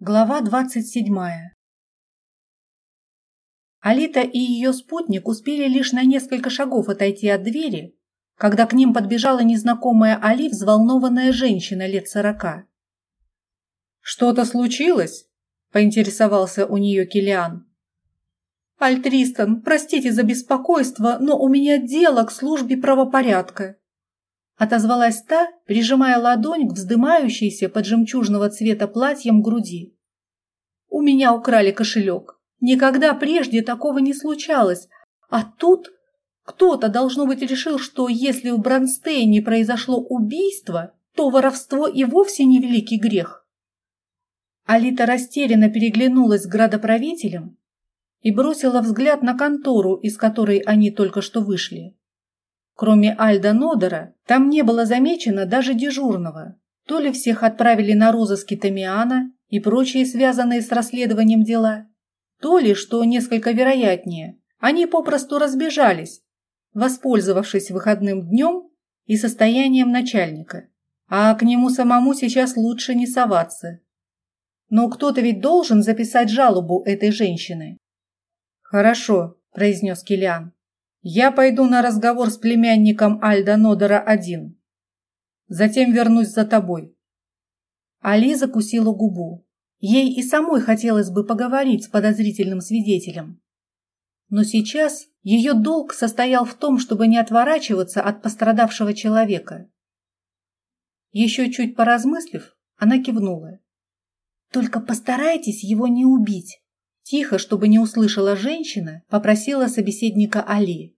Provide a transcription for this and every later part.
Глава двадцать седьмая Алита и ее спутник успели лишь на несколько шагов отойти от двери, когда к ним подбежала незнакомая Али, взволнованная женщина лет сорока. «Что-то случилось?» – поинтересовался у нее Килиан. «Альтристон, простите за беспокойство, но у меня дело к службе правопорядка», Отозвалась та, прижимая ладонь к вздымающейся под жемчужного цвета платьем груди. «У меня украли кошелек. Никогда прежде такого не случалось. А тут кто-то, должно быть, решил, что если в Бронстейне произошло убийство, то воровство и вовсе не великий грех». Алита растерянно переглянулась с градоправителем и бросила взгляд на контору, из которой они только что вышли. Кроме Альда Нодера, там не было замечено даже дежурного. То ли всех отправили на розыски Тамиана и прочие связанные с расследованием дела, то ли, что несколько вероятнее, они попросту разбежались, воспользовавшись выходным днем и состоянием начальника. А к нему самому сейчас лучше не соваться. Но кто-то ведь должен записать жалобу этой женщины. «Хорошо», – произнес Килиан. Я пойду на разговор с племянником Альда Нодера один. Затем вернусь за тобой. Али закусила губу. Ей и самой хотелось бы поговорить с подозрительным свидетелем. Но сейчас ее долг состоял в том, чтобы не отворачиваться от пострадавшего человека. Еще чуть поразмыслив, она кивнула. «Только постарайтесь его не убить», Тихо, чтобы не услышала женщина, попросила собеседника Али.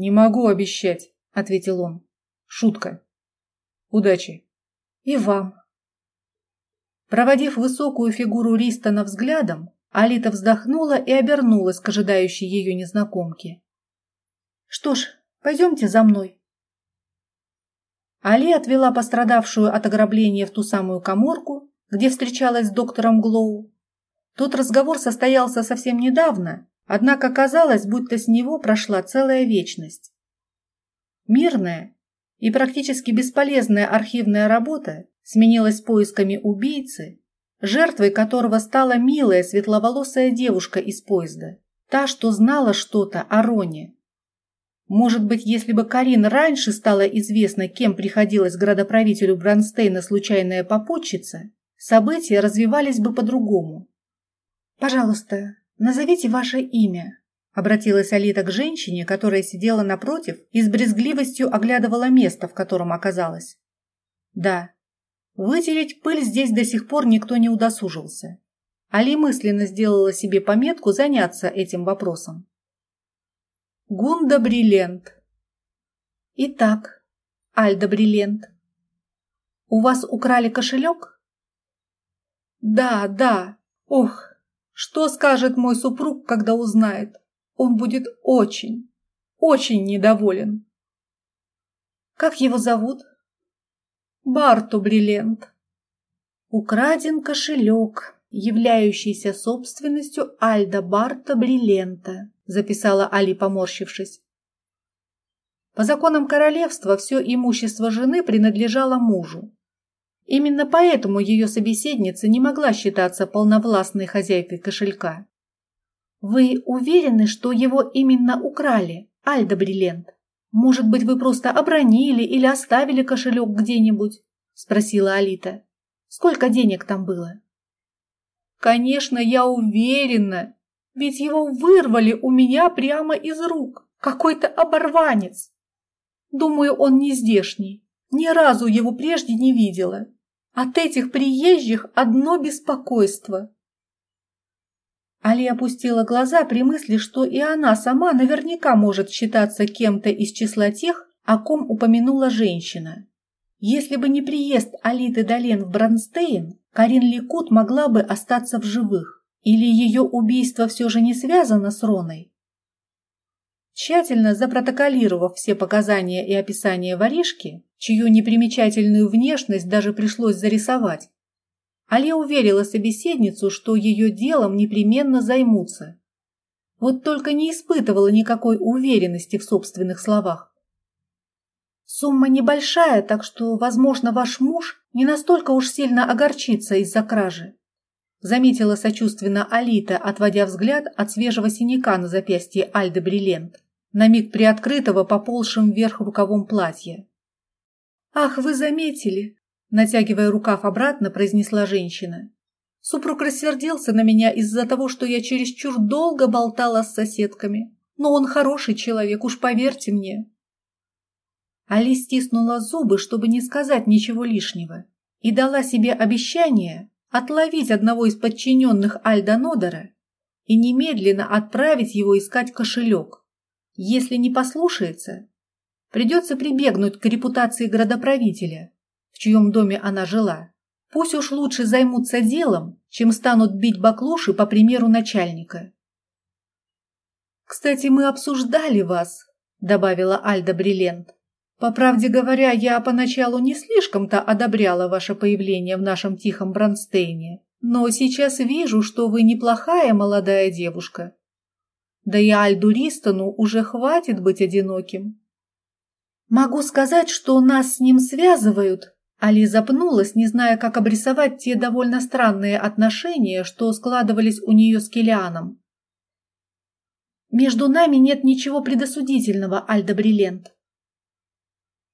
«Не могу обещать», — ответил он. «Шутка. Удачи». «И вам». Проводив высокую фигуру Ристона взглядом, Алита вздохнула и обернулась к ожидающей ее незнакомке. «Что ж, пойдемте за мной». Али отвела пострадавшую от ограбления в ту самую коморку, где встречалась с доктором Глоу, тот разговор состоялся совсем недавно, однако казалось, будто с него прошла целая вечность. Мирная и практически бесполезная архивная работа сменилась поисками убийцы, жертвой которого стала милая светловолосая девушка из поезда, та, что знала что-то о Роне. Может быть, если бы Карин раньше стало известно, кем приходилось градоправителю Бронстейна случайная попутчица, события развивались бы по-другому. «Пожалуйста, назовите ваше имя», — обратилась Алита к женщине, которая сидела напротив и с брезгливостью оглядывала место, в котором оказалась. «Да, вытереть пыль здесь до сих пор никто не удосужился». Али мысленно сделала себе пометку заняться этим вопросом. Гунда Бриллиант. Итак, Альда Бриллиант. У вас украли кошелек? Да, да. Ох, что скажет мой супруг, когда узнает? Он будет очень, очень недоволен. Как его зовут? Барту Брилент. Украден кошелек, являющийся собственностью Альда Барта Брилента, записала Али, поморщившись. По законам королевства все имущество жены принадлежало мужу. Именно поэтому ее собеседница не могла считаться полновластной хозяйкой кошелька. «Вы уверены, что его именно украли, Альда Бриллиант? Может быть, вы просто обронили или оставили кошелек где-нибудь?» – спросила Алита. «Сколько денег там было?» «Конечно, я уверена, ведь его вырвали у меня прямо из рук, какой-то оборванец. Думаю, он не здешний, ни разу его прежде не видела. От этих приезжих одно беспокойство. Али опустила глаза при мысли, что и она сама наверняка может считаться кем-то из числа тех, о ком упомянула женщина. Если бы не приезд Алиты Долен в Бронстейн, Карин Ликут могла бы остаться в живых. Или ее убийство все же не связано с Роной? Тщательно запротоколировав все показания и описания воришки, чью непримечательную внешность даже пришлось зарисовать, Али уверила собеседницу, что ее делом непременно займутся. Вот только не испытывала никакой уверенности в собственных словах. Сумма небольшая, так что, возможно, ваш муж не настолько уж сильно огорчиться из-за кражи. Заметила сочувственно Алита, отводя взгляд от свежего синяка на запястье Альды Брилент, на миг приоткрытого поползшим вверх рукавом платья. «Ах, вы заметили!» Натягивая рукав обратно, произнесла женщина. Супруг рассердился на меня из-за того, что я чересчур долго болтала с соседками. Но он хороший человек, уж поверьте мне. Али стиснула зубы, чтобы не сказать ничего лишнего, и дала себе обещание отловить одного из подчиненных Альда Нодера и немедленно отправить его искать кошелек. Если не послушается, придется прибегнуть к репутации градоправителя, в чьем доме она жила. Пусть уж лучше займутся делом, чем станут бить баклуши по примеру начальника. «Кстати, мы обсуждали вас», — добавила Альда Брилент. По правде говоря, я поначалу не слишком-то одобряла ваше появление в нашем тихом Бронстейне, но сейчас вижу, что вы неплохая молодая девушка. Да и Альду Ристону уже хватит быть одиноким. Могу сказать, что нас с ним связывают. Али запнулась, не зная, как обрисовать те довольно странные отношения, что складывались у нее с Килианом. Между нами нет ничего предосудительного, Альда Брилент.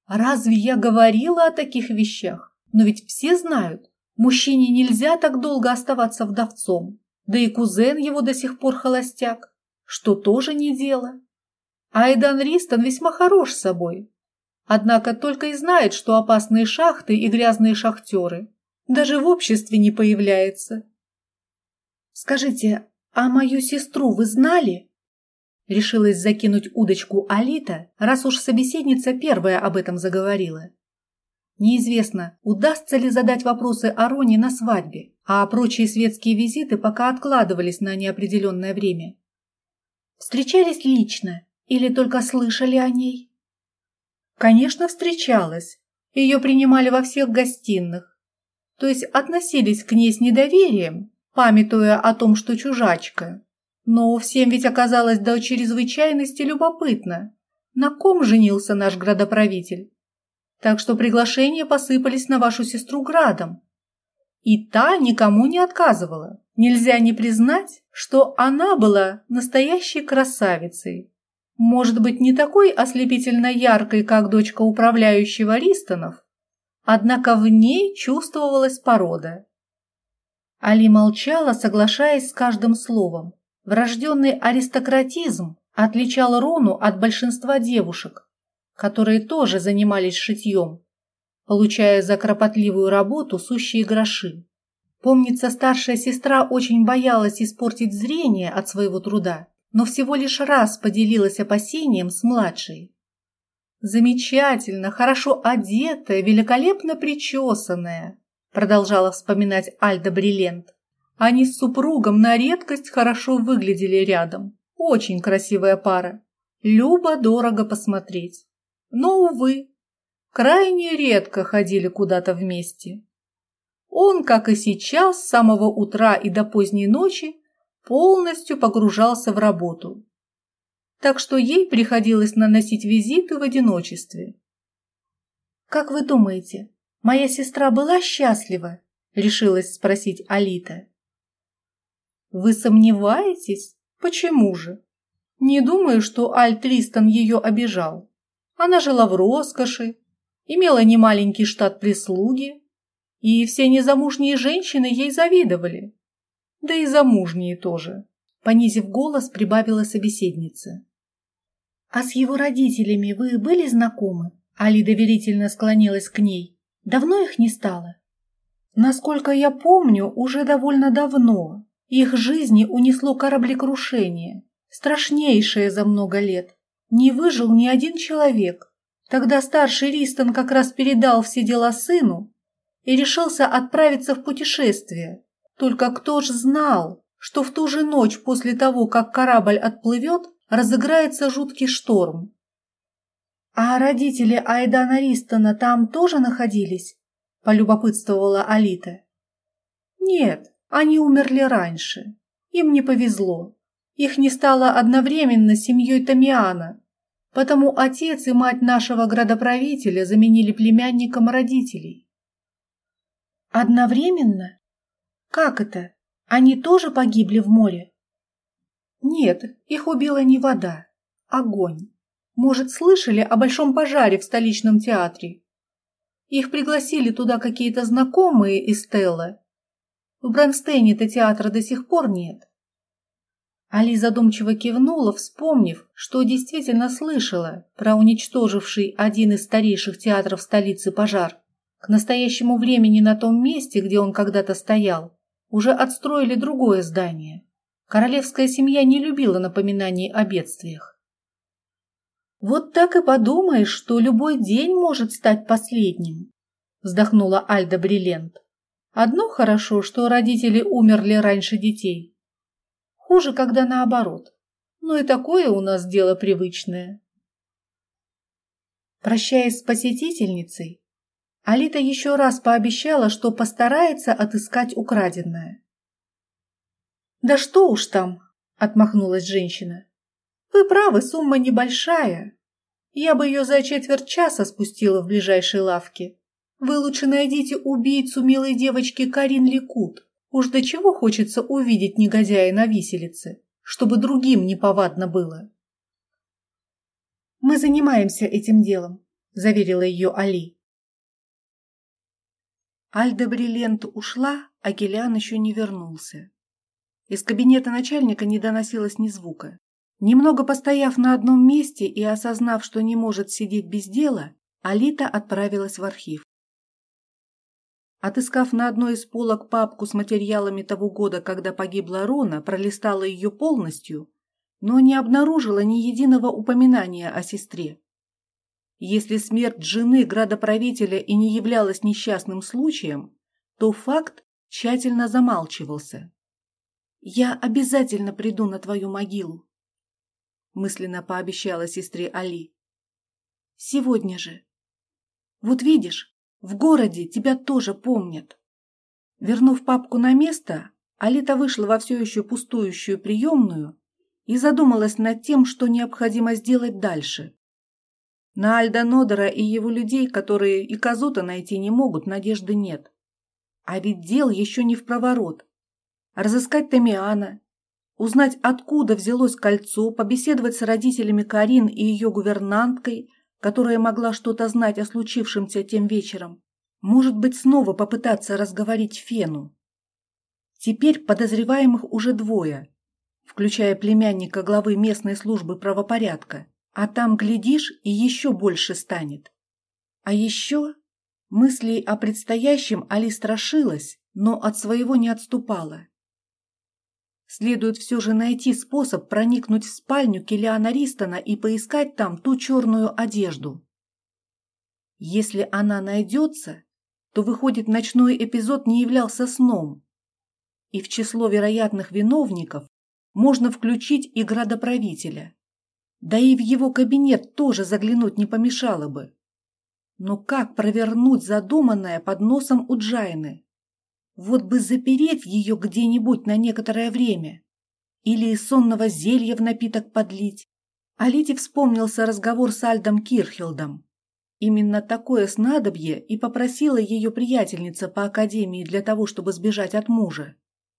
Разве я говорила о таких вещах? Но ведь все знают, мужчине нельзя так долго оставаться вдовцом. Да и кузен его до сих пор холостяк, что тоже не дело. Айдан Ристон весьма хорош собой. Однако только и знает, что опасные шахты и грязные шахтеры. Даже в обществе не появляется. Скажите, а мою сестру вы знали? Решилась закинуть удочку Алита, раз уж собеседница первая об этом заговорила. Неизвестно, удастся ли задать вопросы о Роне на свадьбе, а прочие светские визиты пока откладывались на неопределенное время. Встречались лично или только слышали о ней? Конечно, встречалась. Ее принимали во всех гостиных. То есть относились к ней с недоверием, памятуя о том, что чужачка, но всем ведь оказалось до чрезвычайности любопытно, на ком женился наш градоправитель. Так что приглашения посыпались на вашу сестру градом. И та никому не отказывала. Нельзя не признать, что она была настоящей красавицей. Может быть, не такой ослепительно яркой, как дочка управляющего Ристонов, однако в ней чувствовалась порода. Али молчала, соглашаясь с каждым словом. Врожденный аристократизм отличал Рону от большинства девушек, которые тоже занимались шитьем, получая за кропотливую работу сущие гроши. Помнится, старшая сестра очень боялась испортить зрение от своего труда, но всего лишь раз поделилась опасением с младшей. «Замечательно, хорошо одетая, великолепно причесанная», продолжала вспоминать Альда Брилент. Они с супругом на редкость хорошо выглядели рядом. Очень красивая пара. Любо дорого посмотреть. Но, увы, крайне редко ходили куда-то вместе. Он, как и сейчас, с самого утра и до поздней ночи полностью погружался в работу. Так что ей приходилось наносить визиты в одиночестве. «Как вы думаете, моя сестра была счастлива?» – решилась спросить Алита. Вы сомневаетесь? Почему же? Не думаю, что Аль Тристон ее обижал. Она жила в роскоши, имела немаленький штат прислуги, и все незамужние женщины ей завидовали. Да и замужние тоже. Понизив голос, прибавила собеседница. «А с его родителями вы были знакомы?» Али доверительно склонилась к ней. «Давно их не стало?» «Насколько я помню, уже довольно давно. Их жизни унесло кораблекрушение, страшнейшее за много лет. Не выжил ни один человек. Тогда старший Ристон как раз передал все дела сыну и решился отправиться в путешествие. Только кто ж знал, что в ту же ночь после того, как корабль отплывет, разыграется жуткий шторм. «А родители Айдана Ристона там тоже находились?» – полюбопытствовала Алита. «Нет, они умерли раньше. Им не повезло. Их не стало одновременно семьей Тамиана, потому отец и мать нашего градоправителя заменили племянником родителей. Одновременно? Как это? Они тоже погибли в море? Нет, их убила не вода, огонь. Может, слышали о большом пожаре в столичном театре? Их пригласили туда какие-то знакомые из Стелла. В Бронстейне-то театра до сих пор нет. Али задумчиво кивнула, вспомнив, что действительно слышала про уничтоживший один из старейших театров столицы пожар. К настоящему времени на том месте, где он когда-то стоял, уже отстроили другое здание. Королевская семья не любила напоминаний о бедствиях. «Вот так и подумаешь, что любой день может стать последним», вздохнула Альда Брилент. «Одно хорошо, что родители умерли раньше детей. Хуже, когда наоборот. Но и такое у нас дело привычное». Прощаясь с посетительницей, Алита еще раз пообещала, что постарается отыскать украденное. «Да что уж там!» – отмахнулась женщина. «Вы правы, сумма небольшая. Я бы ее за четверть часа спустила в ближайшей лавке. Вы лучше найдите убийцу милой девочки Карин Ликут. Уж до чего хочется увидеть негодяя на виселице, чтобы другим неповадно было». «Мы занимаемся этим делом», – заверила ее Али. Альда Брилент ушла, а Гелиан еще не вернулся. Из кабинета начальника не доносилось ни звука. Немного постояв на одном месте и осознав, что не может сидеть без дела, Алита отправилась в архив. Отыскав на одной из полок папку с материалами того года, когда погибла Рона, пролистала ее полностью, но не обнаружила ни единого упоминания о сестре. Если смерть жены градоправителя и не являлась несчастным случаем, то факт тщательно замалчивался. «Я обязательно приду на твою могилу», — мысленно пообещала сестре Али. «Сегодня же. Вот видишь, в городе тебя тоже помнят». Вернув папку на место, Алита вышла во все еще пустующую приемную и задумалась над тем, что необходимо сделать дальше. На Альда Нодера и его людей, которые и козу-то найти не могут, надежды нет. А ведь дел еще не в проворот разыскать Тамиана, узнать, откуда взялось кольцо, побеседовать с родителями Карин и ее гувернанткой, которая могла что-то знать о случившемся тем вечером. Может быть, снова попытаться разговорить Фену. Теперь подозреваемых уже двое, включая племянника главы местной службы правопорядка. А там, глядишь, и еще больше станет. А еще мыслей о предстоящем Али страшилась, но от своего не отступала. Следует все же найти способ проникнуть в спальню Келиана Ристона и поискать там ту черную одежду. Если она найдется, то, выходит, ночной эпизод не являлся сном. И в число вероятных виновников можно включить и градоправителя. Да и в его кабинет тоже заглянуть не помешало бы. Но как провернуть задуманное под носом у Джайны? Вот бы запереть ее где-нибудь на некоторое время. Или из сонного зелья в напиток подлить. А Лите вспомнился разговор с Альдом Кирхилдом. Именно такое снадобье и попросила ее приятельница по академии для того, чтобы сбежать от мужа.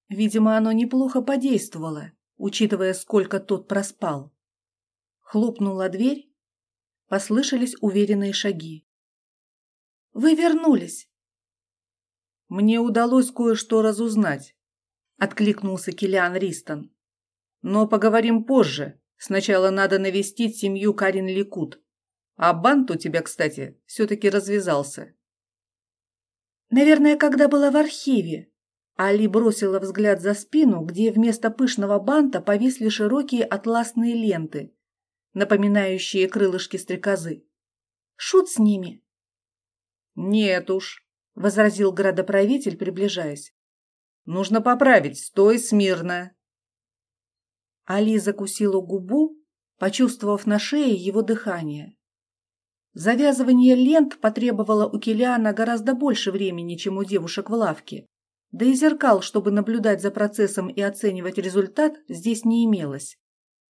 Видимо, оно неплохо подействовало, учитывая, сколько тот проспал. Хлопнула дверь, послышались уверенные шаги. «Вы вернулись!» «Мне удалось кое-что разузнать», — откликнулся Килиан Ристон. «Но поговорим позже. Сначала надо навестить семью Карин Ликут. А бант у тебя, кстати, все-таки развязался». «Наверное, когда была в архиве». Али бросила взгляд за спину, где вместо пышного банта повисли широкие атласные ленты, напоминающие крылышки стрекозы. «Шут с ними». «Нет уж», возразил градоправитель, приближаясь. Нужно поправить, стой смирно. Али закусила губу, почувствовав на шее его дыхание. Завязывание лент потребовало у Килиана гораздо больше времени, чем у девушек в лавке. Да и зеркал, чтобы наблюдать за процессом и оценивать результат, здесь не имелось.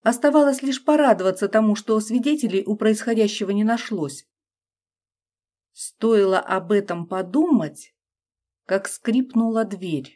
Оставалось лишь порадоваться тому, что свидетелей у происходящего не нашлось. Стоило об этом подумать, как скрипнула дверь.